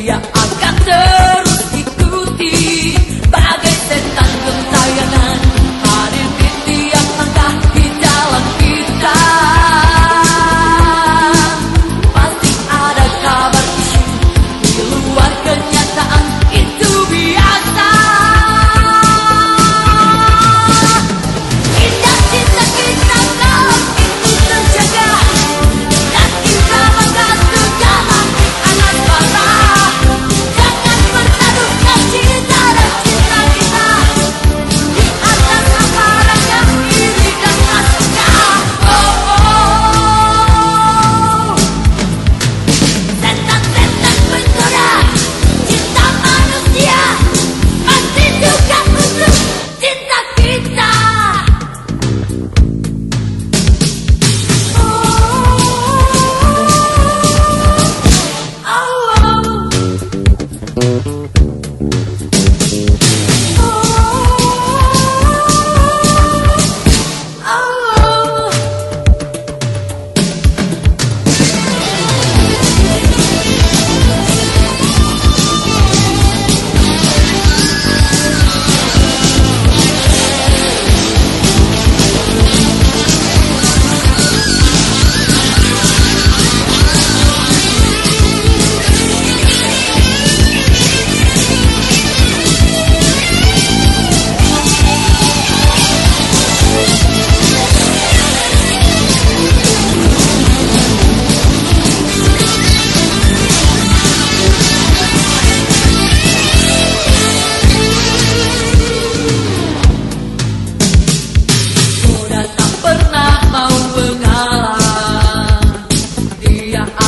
yeah. yeah.